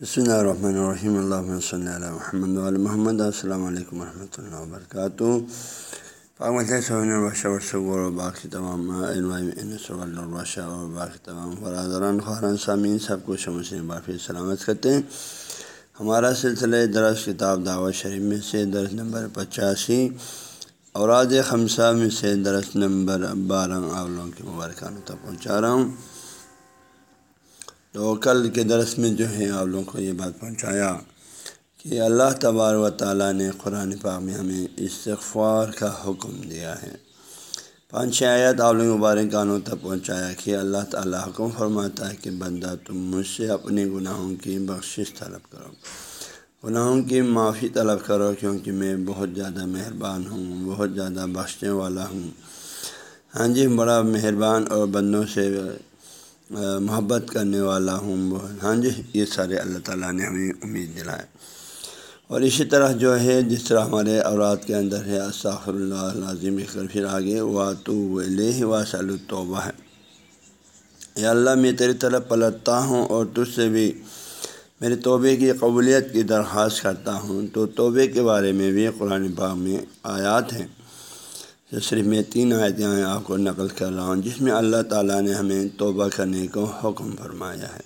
بسم اللہ الرحمن الرحیم اللہ صلی اللہ محمد علیہ محمد السلام علیکم ورحمۃ اللہ وبرکاتہ اور باقی تمام اور باقی تمام برادران خوران سامعین سب کو شمسین بافی سلامت کرتے ہیں ہمارا سلسلہ درس کتاب دعوت شریف میں سے درس نمبر پچاسی اوراد خمسہ میں سے درس نمبر بارہ اولوں کے مبارکانوں تک پہنچا رہا ہوں تو کل کے درس میں جو ہے آپ لوگوں کو یہ بات پہنچایا کہ اللہ تبار و تعالیٰ نے قرآن پاک میں ہمیں استغفار کا حکم دیا ہے۔ پانچ آیت آپ لوگ مبارک گانوں تک پہنچایا کہ اللہ تعالیٰ حکم فرماتا ہے کہ بندہ تم مجھ سے اپنے گناہوں کی بخشش طلب کرو۔ گناہوں کی معافی طلب کرو کیونکہ میں بہت زیادہ مہربان ہوں، بہت زیادہ بخشنے والا ہوں۔ ہاں جی بڑا مہربان اور بندوں سے محبت کرنے والا ہوں۔ ہاں جی یہ سارے اللہ تعالیٰ نے ہمیں امید دلائے۔ اور اسی طرح جو ہے، جس طرح ہمارے اورات کے اندر ہے اصاف اللہ عظیم پھر آگے وا تو لہ وا الطوبہ ہے۔ یا اللہ، میں تیری طرف پلٹتا ہوں اور تجھ سے بھی میرے توبے کی قبولیت کی درخواست کرتا ہوں۔ تو توبے کے بارے میں بھی قرآن پاک میں آیات ہیں۔ صرف میں تین آیتیں آپ کو نقل کر رہا ہوں جس میں اللہ تعالیٰ نے ہمیں توبہ کرنے کو حکم فرمایا ہے۔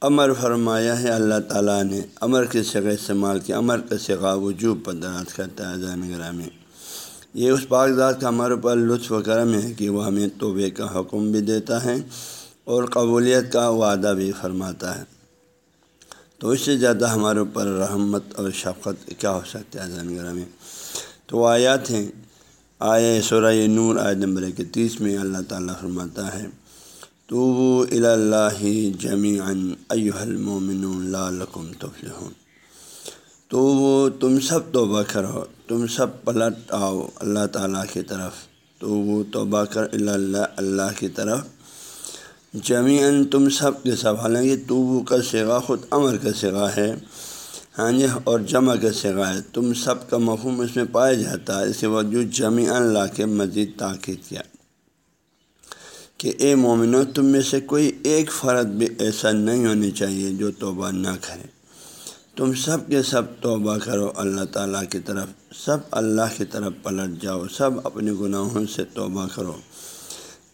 امر فرمایا ہے، اللہ تعالیٰ نے امر کے سگہ استعمال کیا، امر کا سگا وجوب پر درات کرتا ہے زین میں۔ یہ اس ذات کا ہمارے اوپر لطف و کرم ہے کہ وہ ہمیں توبے کا حکم بھی دیتا ہے اور قبولیت کا وعدہ بھی فرماتا ہے۔ تو اس سے زیادہ ہمارے اوپر رحمت اور شفقت کیا ہو سکتا ہے زین میں؟ تو آیات ہیں آئے سورہ نور آئے نمبر اکتیس میں اللہ تعالیٰ فرماتا ہے تو اللہ جمی المومن لعلکم تفلحون۔ تو وہ تم سب توبہ کرو، تم سب پلٹ آؤ اللہ تعالیٰ کی طرف۔ تو وہ توبہ کر اللہ اللہ کی طرف۔ جمی تم سب کے سب حالانکہ تو وہ کا سگا خود امر کا سگا ہے۔ ہاں جی اور جمع کے سگائے تم سب کا مفہوم اس میں پایا جاتا ہے۔ اس وجود جمی اللہ کے مزید تاکید کیا۔ کہ اے مومنو، تم میں سے کوئی ایک فرد بھی ایسا نہیں ہونی چاہیے جو توبہ نہ کرے۔ تم سب کے سب توبہ کرو، اللہ تعالیٰ کی طرف، سب اللہ کی طرف پلٹ جاؤ، سب اپنے گناہوں سے توبہ کرو۔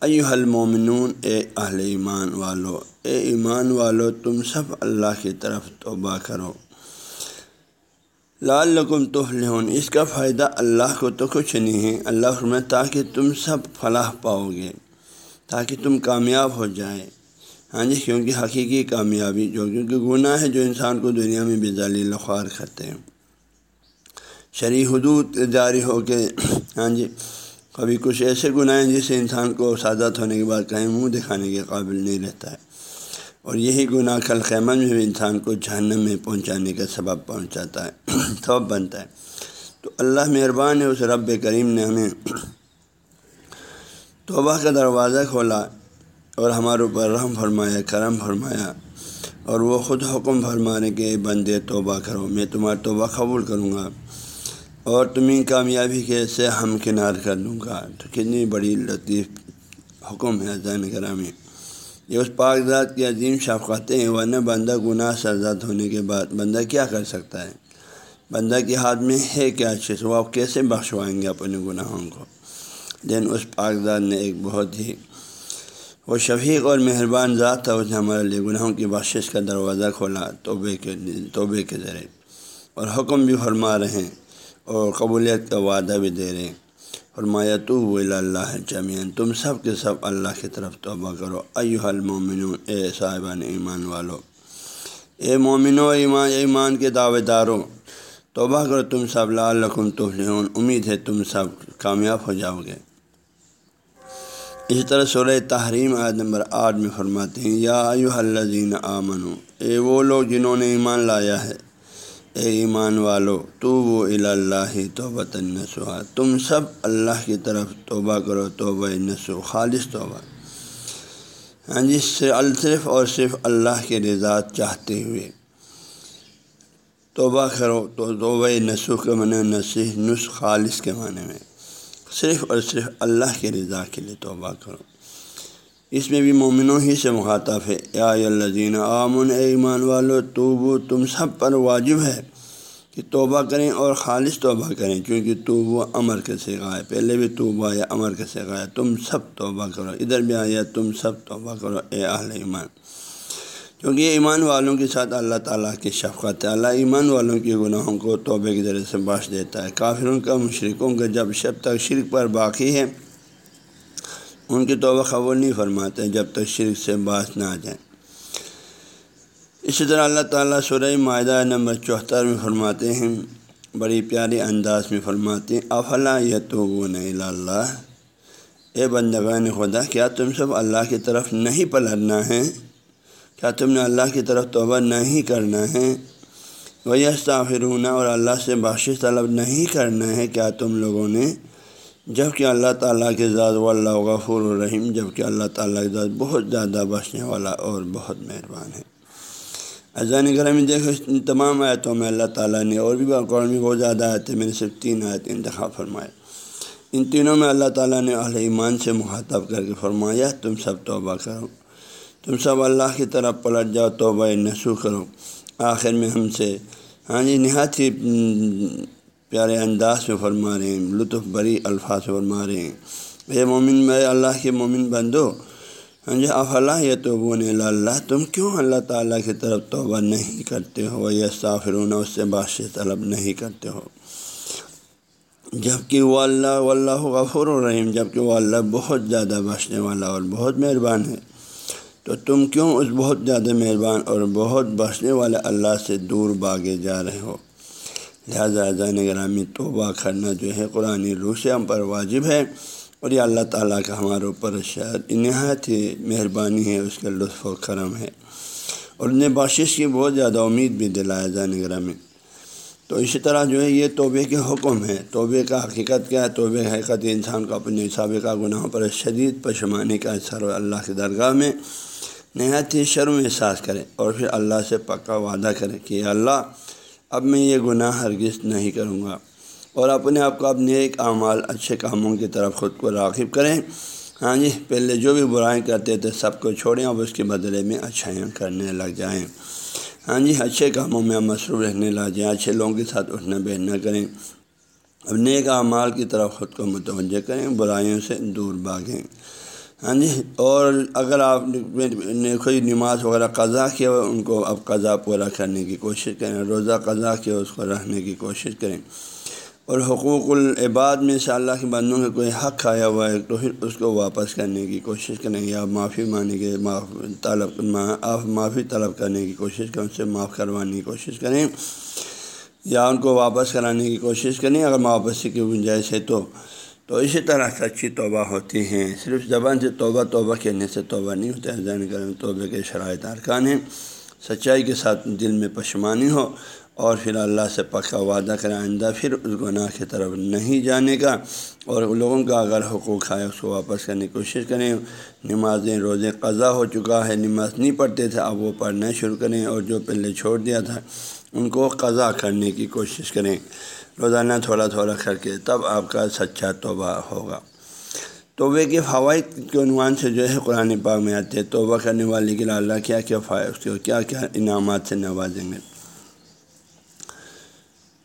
ایو حل مومنون اے اہل ایمان والو، اے ایمان والو، تم سب اللہ کی طرف توبہ کرو۔ لال لکم تو اس کا فائدہ اللہ کو تو کچھ نہیں ہے۔ اللہ فرمائے تاکہ تم سب فلاح پاؤ گے، تاکہ تم کامیاب ہو جائے۔ ہاں جی کیونکہ حقیقی کامیابی جو، کیونکہ گناہ ہے جو انسان کو دنیا میں بزالی لخوار کرتے ہیں۔ شرع حدود جاری ہو کے ہاں جی کبھی کچھ ایسے گناہ ہیں جس سے انسان کو سعادت ہونے کے بعد کہیں منہ دکھانے کے قابل نہیں رہتا ہے۔ اور یہی گناہ کل خیمہ میں بھی انسان کو جہنم میں پہنچانے کا سبب پہنچاتا ہے سبب بنتا ہے۔ تو اللہ مہربان ہے، اس رب کریم نے ہمیں توبہ کا دروازہ کھولا اور ہمارے اوپر رحم فرمایا، کرم فرمایا اور وہ خود حکم فرمانے کے بندے توبہ کرو، میں تمہارا توبہ قبول کروں گا اور تمہیں کامیابی کے سے ہم کنار کر دوں گا۔ تو کتنی بڑی لطیف حکم ہے زین کرامی یہ اس پاک ذات کی عظیم شفقتیں ہیں، ورنہ بندہ گناہ سرزاد ہونے کے بعد بندہ کیا کر سکتا ہے؟ بندہ کے ہاتھ میں ہے کیا چیز؟ وہ آپ کیسے بخشوائیں گے اپنے گناہوں کو؟ لیکن اس پاک ذات نے ایک بہت ہی وہ شفیق اور مہربان ذات تھا، اس نے ہمارے لیے گناہوں کی بخشش کا دروازہ کھولا توبے کے توبے کے ذریعے، اور حکم بھی فرما رہے ہیں اور قبولیت کا وعدہ بھی دے رہے ہیں۔ فرمایا تو اللہ جمین تم سب کے سب اللہ کی طرف توبہ کرو۔ ایو المومن اے صاحبان ایمان والو۔ اے مومن و ایمان ایمان کے دعوے داروں توبہ کرو تم سب، لعلکم تفلحون۔ امید ہے تم سب کامیاب ہو جاؤ گے۔ اسی طرح سورہ تحریم عید نمبر آٹھ میں فرماتے ہیں، یا ایو الذین آمنو، اے وہ لوگ جنہوں نے ایمان لایا ہے اے ایمان والو تو وہ اللہ توبہ نسوا تم سب اللہ کی طرف توبہ کرو، توبہ نسو، خالص توبہ۔ ہاں جی صرف اور صرف اللہ کے رضا چاہتے ہوئے۔ توبہ کرو، تو توبہ نسو کے معنی نصیح نس خالص کے معنی میں۔ صرف اور صرف اللہ کے رضا کے لیے توبہ کرو۔ اس میں بھی مومنوں ہی سے مخاطب ہے۔ یا الزین آمن اے ایمان والو تو تم سب پر واجب ہے کہ توبہ کریں اور خالص توبہ کریں، کیونکہ توبہ امر کے سگا ہے۔ پہلے بھی توبہ یا امر کے سگا ہے۔ تم سب توبہ کرو۔ ادھر بھی آیا تم سب توبہ کرو، اے اہل ایمان۔ کیونکہ یہ ایمان والوں کے ساتھ اللہ تعالیٰ کی شفقت ہے۔ اللہ ایمان والوں کے گناہوں کو توبے کے ذریعے سے باش دیتا ہے۔ کافروں کا مشرقوں کا، جب شب تک شرک پر باقی ہے ان کی توبہ قبول نہیں فرماتے جب تک شرک سے باس نہ آ جائیں۔ اسی طرح اللہ تعالیٰ سورہ معاہدہ نمبر چوہتر میں فرماتے ہیں، بڑی پیاری انداز میں فرماتے ہیں، افلا یا تو اللہ؟ اے بندگان خدا، کیا تم سب اللہ کی طرف نہیں پلٹنا ہے؟ کیا تم نے اللہ کی طرف توبہ نہیں کرنا ہے؟ وہی ہونا اور اللہ سے بخش طلب نہیں کرنا ہے، کیا تم لوگوں نے جبکہ اللہ تعالیٰ کے ذات و اللہ غفور الرحیم جبکہ اللہ تعالیٰ کے ذات بہت زیادہ بخشنے والا اور بہت مہربان ہے۔ اذان گرہ میں دیکھو ان تمام آیتوں میں اللہ تعالیٰ نے اور بھی قرآن میں بہت زیادہ آئے تھے میں نے صرف تین آیت انتخاب فرمائے ان تینوں میں اللہ تعالیٰ نے اہل ایمان سے مخاطب کر کے فرمایا، تم سب توبہ کرو۔ تم سب اللہ کی طرف پلٹ جاؤ، توبہ نسو کرو۔ آخر میں ہم سے ہاں جی نہایت ہی پیارے انداز میں فرما رہے ہیں، لطف بری الفاظ فرما رہے ہیں۔ اے مومن، میں اللہ کے مومن بندو ہاں جی افلاح یہ تو اللہ، تم کیوں اللہ تعالیٰ کی طرف توبہ نہیں کرتے ہو؟ یا صافرون اس سے بادشاہ طلب نہیں کرتے ہو۔ جبکہ وہ اللہ واللہ غفور الرحیم جبکہ وہ اللہ بہت زیادہ بخشنے والا اور بہت مہربان ہے۔ تو تم کیوں اس بہت زیادہ مہربان اور بہت بخشنے والے اللہ سے دور باغے جا رہے ہو؟ لہٰذا زین گرامی توبہ کرنا جو ہے قرآن روح سے ہم پر واجب ہے اور یہ اللہ تعالیٰ کا ہمارے اوپر شاید نہایت ہی مہربانی ہے، اس کا لطف و کرم ہے۔ اور انہیں بخشش کی بہت زیادہ امید بھی دلایا زین گرامی تو اسی طرح جو ہے، یہ توبے کے حکم ہے۔ توبے کا حقیقت کیا ہے؟ توبے حقیقت انسان کو اپنے سابقہ گناہوں پر شدید پشمانی کا اثر اللہ کی درگاہ میں نہایت ہی شرم احساس کرے اور پھر اللہ سے پکا وعدہ کرے کہ اللہ اب میں یہ گناہ ہرگز نہیں کروں گا۔ اور اپنے آپ کو اپنے ایک اعمال، اچھے کاموں کی طرف خود کو راغب کریں۔ ہاں جی پہلے جو بھی برائیں کرتے تھے، سب کو چھوڑیں اب اس کے بدلے میں اچھائیاں کرنے لگ جائیں۔ ہاں جی اچھے کاموں میں مصروف رہنے لگ جائیں، اچھے لوگوں کے ساتھ اٹھنا بیٹھنا کریں۔ اب نیک اعمال کی طرف خود کو متوجہ کریں، برائیوں سے دور بھاگیں۔ ہاں جی؟ اور اگر آپ نے کوئی نماز وغیرہ قضا کیا ہو، ان کو اب قضا پورا کرنے کی کوشش کریں، روزہ قضا کیا اس کو رہنے کی کوشش کریں۔ اور حقوق العباد میں سے اللہ کے بندوں کا کوئی حق آیا ہوا ہے، تو پھر اس کو واپس کرنے کی کوشش کریں یا معافی ماننے کے معاف طلب آپ معافی طلب کرنے کی کوشش کریں، ان سے معاف کروانے کی کوشش کریں۔ یا ان کو واپس کرانے کی کوشش کریں، اگر واپسی کی گنجائش ہے تو۔ تو اسی طرح سے اچھی توبہ ہوتی ہیں۔ صرف زبان سے توبہ توبہ کہنے سے توبہ نہیں ہوتا۔ ہے ذہن کریں توبہ کے شرائط ارکان ہیں۔ سچائی کے ساتھ دل میں پشمانی ہو اور پھر اللہ سے پکا وعدہ کریں آئندہ پھر اس گناہ کی طرف نہیں جانے کا۔ اور لوگوں کا اگر حقوق ہے اس کو واپس کرنے کی کوشش کریں۔ نمازیں، روزے، قضا ہو چکا ہے۔ نماز نہیں پڑھتے تھے، اب وہ پڑھنا شروع کریں اور جو پہلے چھوڑ دیا تھا، ان کو قضا کرنے کی کوشش کریں۔ روزانہ تھوڑا تھوڑا کر کے تب آپ کا سچا توبہ ہوگا۔ توبے کے فوائد کے عنوان سے جو ہے قرآن پاک میں آتے ہیں، توبہ کرنے والے کے لیے اللہ کیا کیا فائد اس کے کیا کیا انعامات سے نوازیں گے۔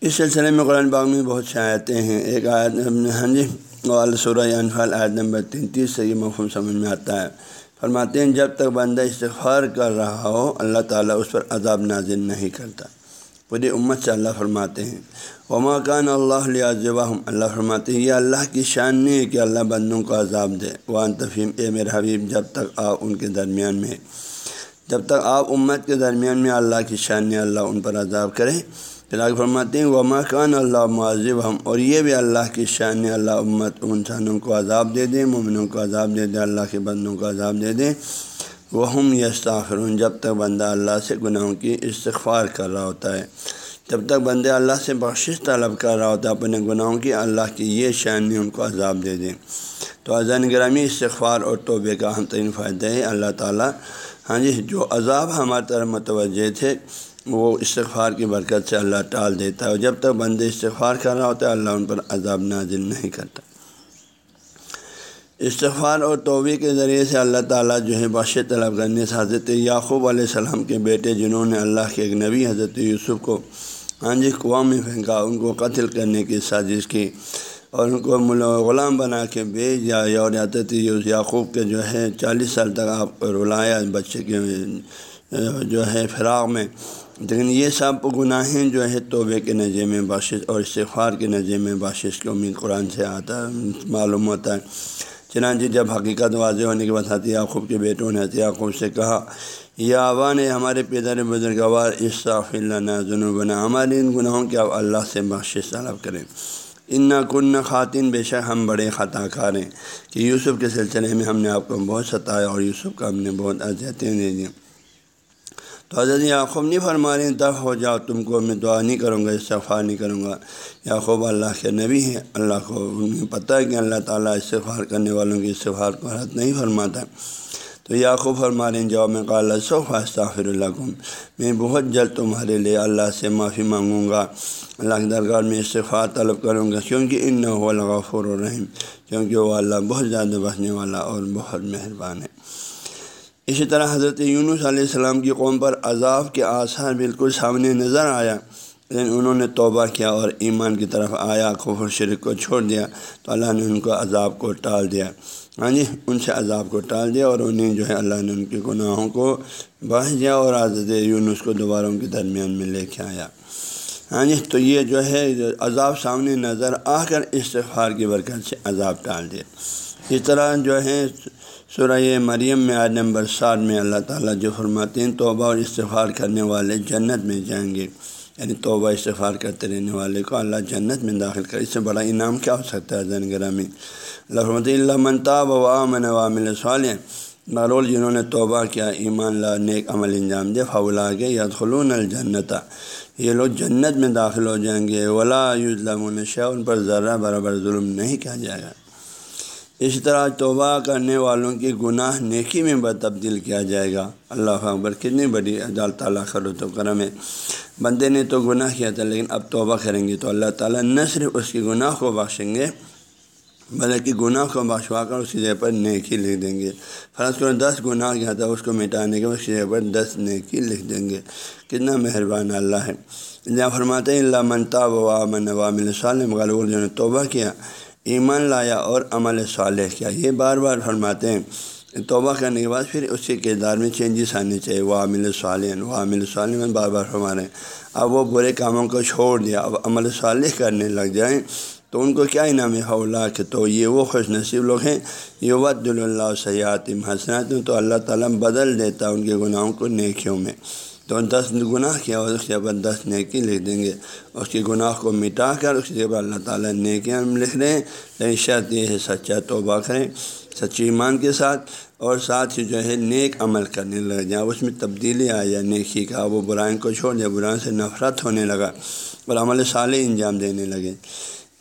اس سلسلے میں قرآن پاک میں بہت سے آیتیں ہیں۔ ایک آیت ہاں جی سورہ انفال آیت نمبر تینتیس سے یہ مفہوم سمجھ میں آتا ہے۔ فرماتے ہیں، جب تک بندہ استغفار کر رہا ہو، اللہ تعالیٰ اس پر عذاب نازل نہیں کرتا۔ پوری امت سے اللہ فرماتے ہیں۔ وما کان اللہ علیہ اللہ فرماتے ہیں، یہ اللہ کی شان نہیں ہے کہ اللہ بندوں کو عذاب دے۔ وان تفیم اے میرے حبیب، جب تک آپ ان کے درمیان میں، جب تک آپ امت کے درمیان میں اللہ کی شان نے اللہ ان پر عذاب کرے۔ پھر آگے فرماتے ہیں، وما کان اللہ معذب ہم اور یہ بھی اللہ کی شان نے اللہ امت انسانوں کو عذاب دے دیں مومنوں کو عذاب دے دیں اللہ کے بندوں کو عذاب دے دیں وہ ہم یستاخرون جب تک بندہ اللہ سے گناہوں کی استغفار کر رہا ہوتا ہے، جب تک بندے اللہ سے بخشش طلب کر رہا ہوتا ہے، اپنے گناہوں کی اللہ کی یہ شان ان کو عذاب دے دیں۔ تو اذان گرامی استغفار اور توبے کا اہم ترین فائدہ ہے۔ اللہ تعالیٰ ہاں جی جو عذاب ہمارے طرف متوجہ تھے، وہ استغفار کی برکت سے اللہ ٹال دیتا ہے۔ اور جب تک بندے استغفار کر رہا ہوتا ہے، اللہ ان پر عذاب نازل نہیں کرتا۔ استغفار اور توبے کے ذریعے سے اللہ تعالیٰ جو ہے بخش طلب کرنے سے حضرت یعقوب علیہ السلام کے بیٹے جنہوں نے اللہ کے ایک نبی حضرت یوسف کو ہاں جی کنواں میں پھینکا، ان کو قتل کرنے کی سازش کی اور ان کو غلام بنا کے بھیج یا اور حضرت یعقوب کے جو ہے چالیس سال تک آپ رلایا بچے کے، جو ہے فراغ میں۔ لیکن یہ سب گناہیں جو ہے توبے کے نظر میں بخش اور استغفار کے نظر میں بخش کی امید قرآن سے آتا معلوم ہوتا ہے۔ چنانچہ جب حقیقت واضح ہونے کے بعد حتی یعقوب کے بیٹوں نے حتی یعقوب سے کہا، یا آبا نے ہمارے پیدر بزرگوار اصطاف اللہ جنوب بنا ہمارے ان گناہوں کے آپ اللہ سے بخش طلب کریں۔ ان نہ کن خواتین بے شک ہم بڑے خطا کار ہیں کہ یوسف کے سلسلے میں ہم نے آپ کو بہت ستایا اور یوسف کا ہم نے بہت اذیتیں دے دیں۔ تو حضرت یعقوب نہیں فرما رہے ہیں دف ہو جاؤ، تم کو میں دعا نہیں کروں گا، استغفار نہیں کروں گا۔ یعقوب اللہ کے نبی ہے اللہ کو انہیں پتہ ہے کہ اللہ تعالیٰ استغفار کرنے والوں کی استغفار کو حد نہیں فرماتا۔ تو یعقوب فرما رہے ہیں، جواب میں کہا صوف استغفر اللہ میں بہت جلد تمہارے لیے اللہ سے معافی مانگوں گا۔ اللہ کے درگاہ میں استغفار طلب کروں گا، کیونکہ ان نہ ہو الغفور الرحیم، کیونکہ وہ اللہ بہت زیادہ بچنے والا اور بہت مہربان ہے۔ اسی طرح حضرت یونس علیہ السلام کی قوم پر عذاب کے آثار بالکل سامنے نظر آیا۔ لیکن انہوں نے توبہ کیا اور ایمان کی طرف آیا کفر شرک کو چھوڑ دیا۔ تو اللہ نے ان کو عذاب کو ٹال دیا۔ ہاں جی ان سے عذاب کو ٹال دیا اور انہیں جو ہے اللہ نے ان کے گناہوں کو بڑھ دیا اور حضرت یونس کو دوبارہ ان کے درمیان میں لے کے آیا۔ ہاں جی تو یہ جو ہے عذاب سامنے نظر آ کر استغفار کی برکت سے عذاب ٹال دیا۔ اس طرح جو ہے سورہ مریم میں آج نمبر سات میں اللہ تعالیٰ جو فرماتے ہیں، توبہ اور استغفار کرنے والے جنت میں جائیں گے۔ یعنی توبہ، استغفار کرتے رہنے والے کو اللہ جنت میں داخل کر اس سے بڑا انعام کیا ہو سکتا ہے زین گرامی؟ اللہ فرمت اللہ منتاب و امن وامل صالح بارول جنہوں نے توبہ کیا، ایمان لا، نیک عمل انجام دے فولا کے یا خلون الجنت۔ یہ لوگ جنت میں داخل ہو جائیں گے۔ ولا یوزلم شاہ ان پر ذرہ برابر ظلم نہیں کیا جائے گا۔ اسی طرح توبہ کرنے والوں کی گناہ نیکی میں تبدیل کیا جائے گا۔ اللہ اکبر کتنی بڑی اللہ تعالیٰ کرو تو کرم ہے۔ بندے نے تو گناہ کیا تھا، لیکن اب توبہ کریں گے تو اللہ تعالیٰ نہ صرف اس کی گناہ کو بخشیں گے، بلکہ گناہ کو بخشوا کر اس کی جگہ پر نیکی لکھ دیں گے۔ فرض کرو دس گناہ کیا تھا، اس کو مٹانے کے اس کی جگہ پر دس نیکی لکھ دیں گے۔ کتنا مہربان اللہ ہے۔ جہاں فرماتے ہیں، اللہ منتا و امن عوام صالم غلول جو نے توبہ کیا ایمان لایا اور عمل صالح کیا۔ یہ بار بار فرماتے ہیں۔ توبہ کرنے کے بعد پھر اس کے کردار میں چینجز آنے چاہیے۔ وہ عامل صالح وہ عامل صالح بار بار فرما رہے ہیں۔ اب وہ برے کاموں کو چھوڑ دیا، اب عمل صالح کرنے لگ جائیں تو ان کو کیا انعام ہے؟ کہ تو یہ وہ خوش نصیب لوگ ہیں۔ یہ ود اللہ سیات حسنات تو اللہ تعالیٰ بدل دیتا ان کے گناہوں کو نیکیوں میں۔ تو دس گناہ کیا اور اس کے بعد دس نیکی لکھ دیں گے۔ اس کے گناہ کو مٹا کر اس کے بعد اللہ تعالیٰ نیکیاں لکھ رہے ہیں لیکن شرط یہ ہے سچا توبہ کریں۔ سچی ایمان کے ساتھ اور ساتھ ہی جو ہے نیک عمل کرنے لگ جائیں اس میں تبدیلی آ جائے نیکی کا، وہ برائن کو چھوڑ دیا برائن سے نفرت ہونے لگا اور عمل صالح انجام دینے لگے۔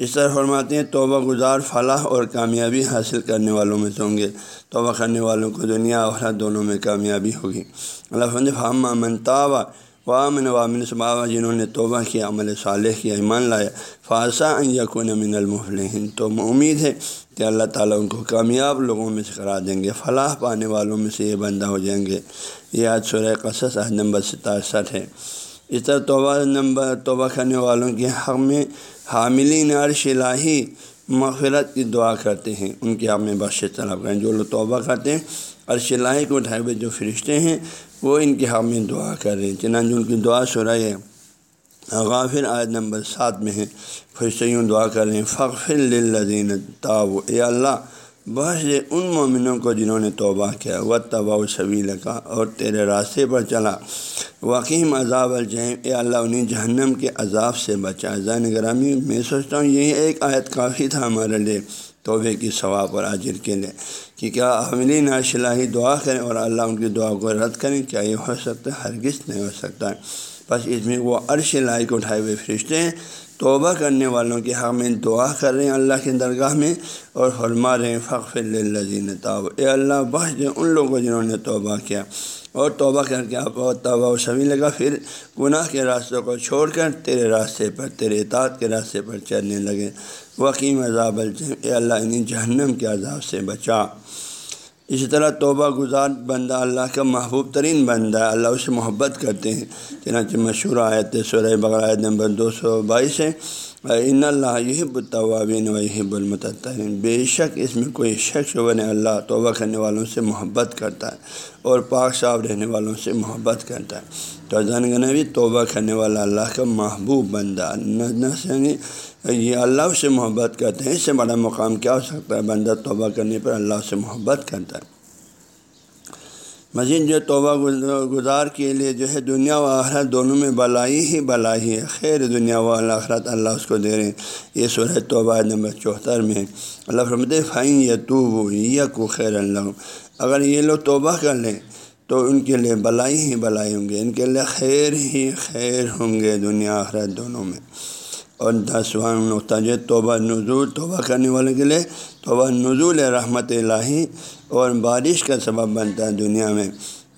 اس طرح فرماتے ہیں، توبہ گزار، فلاح اور کامیابی حاصل کرنے والوں میں سے ہوں گے۔ توبہ کرنے والوں کو دنیا اور دونوں میں کامیابی ہوگی۔ اللہ فن فام امن تابہ وامن وامن صبا جنہوں نے توبہ کیا عمل صالح کیا ایمان لایا فاصا یقون من المفلحین تو امید ہے کہ اللہ تعالیٰ ان کو کامیاب لوگوں میں سے کرا دیں گے، فلاح پانے والوں میں سے یہ بندہ ہو جائیں گے۔ یہ آج سورہ قصص عہد نمبر ستاسٹھ ہے۔ اس طرح توبہ نمبر توبہ کرنے والوں کے حق میں حاملین عرش الہی مغفرت کی دعا کرتے ہیں۔ ان کے حق میں بخش طلب کریں۔ جو لوگ توبہ کرتے ہیں، عرش الہی کو اٹھائے ہوئے جو فرشتے ہیں، وہ ان کے حق میں دعا کر رہے ہیں۔ چنانچہ ان کی دعا سرائے غافر آیت نمبر سات میں ہے۔ فرشتے یوں دعا کر رہے ہیں فخر للذین تاو اے اللہ بحث ان مومنوں کو جنہوں نے توبہ کیا و تبا و شویل کا اور تیرے راستے پر چلا۔ واقعی عذاب الجہم اے اللہ، انہیں جہنم کے عذاب سے بچا۔ زین گرامی میں سوچتا ہوں یہی ایک آیت کافی تھا ہمارے لیے۔ توبے کی ثواب اور عاجر کے لیے۔ کہ کیا حملی ناشلاہی دعا کریں اور اللہ ان کی دعا کو رد کریں؟ کیا یہ ہو سکتا ہے؟ ہرگز نہیں ہو سکتا۔ ہے بس اس میں وہ عرش لائق اٹھائے ہوئے فرشتے ہیں۔ توبہ کرنے والوں کے حق میں دعا کر رہے ہیں اللہ کی درگاہ میں اور حرما رہے ہیں فخر الزین تاب اے اللہ، بخش دے ان لوگوں جنہوں نے توبہ کیا۔ اور توبہ کر کے آپ توبہ و سبھی لگا، پھر گناہ کے راستوں کو چھوڑ کر تیرے راستے پر، تیرے اطاعت کے راستے پر چلنے لگے۔ وکیم عذاب الجم اے اللہ، انہیں جہنم کے عذاب سے بچا۔ اسی طرح توبہ گزار بندہ اللہ کا محبوب ترین بندہ ہے، اللہ اسے محبت کرتے ہیں۔ چنانچہ مشہور آیت سورہ بغیر نمبر دو سو بائیس ہے۔ ان اللہ یہب الطوابین و یہب المتطرین بے شک اس میں کوئی شخص بنے اللہ توبہ کرنے والوں سے محبت کرتا ہے اور پاک صاف رہنے والوں سے محبت کرتا ہے۔ تو زنگ بھی توبہ کرنے والا اللہ کا محبوب بندہ یعنی یہ اللہ سے محبت کرتے ہیں، اس سے بڑا مقام کیا ہو سکتا ہے؟ بندہ توبہ کرنے پر اللہ سے محبت کرتا ہے۔ مزید جو توبہ گزار کے لیے جو ہے دنیا و آخرت دونوں میں بلائی ہی بلائی ہے۔ خیر، دنیا و آخرت اللہ اس کو دے رہے ہیں۔ یہ سورہ توبہ نمبر چوہتر میں اللہ فرمت فائن یا تو یا کو خیر اللہ اگر یہ لوگ توبہ کر لیں تو ان کے لیے بلائی ہی بلائی ہوں گے۔ ان کے لیے خیر ہی خیر ہوں گے دنیا آخرت دونوں میں۔ اور دسواں نقطہ جو توبہ نزول، توبہ کرنے والے کے لیے توبہ نزول رحمت الہی اور بارش کا سبب بنتا ہے دنیا میں۔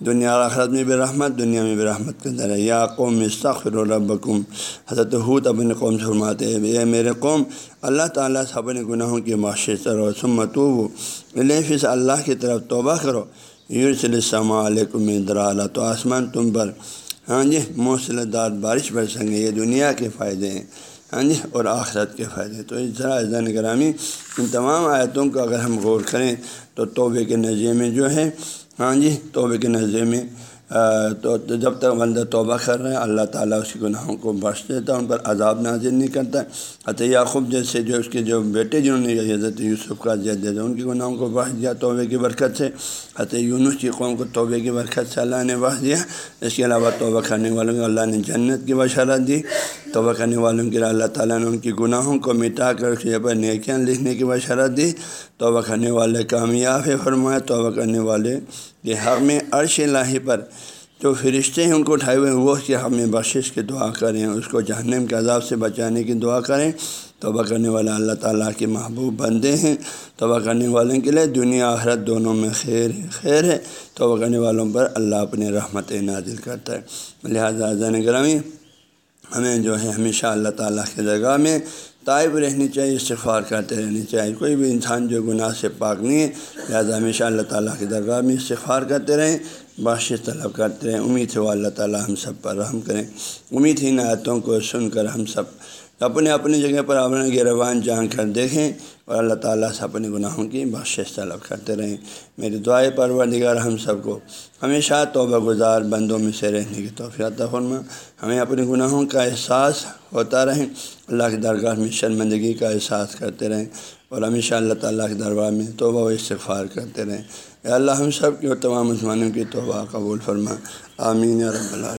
دنیا آخرت میں بھی رحمت، دنیا میں بھی رحمت کے اندر ہے۔ یا قوم مستخر الربکم حضرت حوت اپنے قوم سے فرماتے ہیں یہ میرے قوم، اللہ تعالیٰ سے اپنے گناہوں کی معاشر کرو سمت فص اللہ کی طرف توبہ کرو۔ یورس السلام علیکم درالہ تو آسمان تم پر۔ ہاں جی موصل دار بارش برسیں گے، یہ دنیا کے فائدے ہیں۔ ہاں جی اور آخرت کے فائدے۔ تو اس طرح زین گرامی ان تمام آیتوں کو اگر ہم غور کریں تو توبے کے نظریے میں جو ہے ہاں جی توبے کے نظریے میں تو جب تک بندہ توبہ کر رہے ہیں اللہ تعالیٰ اس کے گناہوں کو بخش دیتا ہے، ان پر عذاب نازل نہیں کرتا ہے۔ حت یعقوب جیسے جو اس کے جو بیٹے جنہوں نے حضرت یوسف کا جد ان کے گناہوں کو بخش دیا توبے کی برکت سے۔ حت یونس کی قوم کو توبے کی برکت سے اللہ نے بخش دیا۔ اس کے علاوہ توبہ کرنے والوں کو اللہ نے جنت کی بشارت دی۔ توبہ کرنے والوں کے اللہ تعالیٰ نے ان کی گناہوں کو مٹا کر اس پر نیکیاں لکھنے کی بشارت دی۔ توبہ کرنے والے کامیاب ہے فرمایا، توبہ کرنے والے یہ حق میں عرش لاہی پر جو فرشتے ہیں ان کو اٹھائے ہوئے وہ کہ ہمیں بخشش کی دعا کریں، اس کو جہنم کے عذاب سے بچانے کی دعا کریں۔ توبہ کرنے والا اللہ تعالیٰ کے محبوب بندے ہیں۔ توبہ کرنے والوں کے لیے دنیا آخرت دونوں میں خیر ہے خیر ہے۔ توبہ کرنے والوں پر اللہ اپنے رحمت نازل کرتا ہے۔ لہٰذا زین گرامی ہمیں جو ہے ہمیشہ اللہ تعالیٰ کے جگہ میں طائب رہنی چاہیے، استغفار کرتے رہنی چاہیے۔ کوئی بھی انسان جو گناہ سے پاک نہیں ہے، لہٰذا ہمیشہ اللہ تعالیٰ کی درگاہ میں استغفار کرتے رہیں بخش طلب کرتے رہیں۔ امید ہے وہ اللہ تعالیٰ ہم سب پر رحم کریں۔ امید ہی نعتوں کو سن کر ہم سب اپنے اپنی جگہ پر اپنے گروان جان کر دیکھیں اور اللہ تعالیٰ سے اپنے گناہوں کی بخش طلب کرتے رہیں۔ میری دعائیں پروردگار ہم سب کو ہمیشہ توبہ گزار، بندوں میں سے رہنے کی توفیع فرما۔ ہمیں اپنے گناہوں کا احساس ہوتا رہیں اللہ کی درگاہ میں شرمندگی کا احساس کرتے رہیں اور ہمیشہ اللہ تعالیٰ کے دربار میں توبہ و استغفار کرتے رہیں۔ اللہ ہم سب کی اور تمام مسلمانوں کی توبہ قبول فرما۔ آمین رب اللہ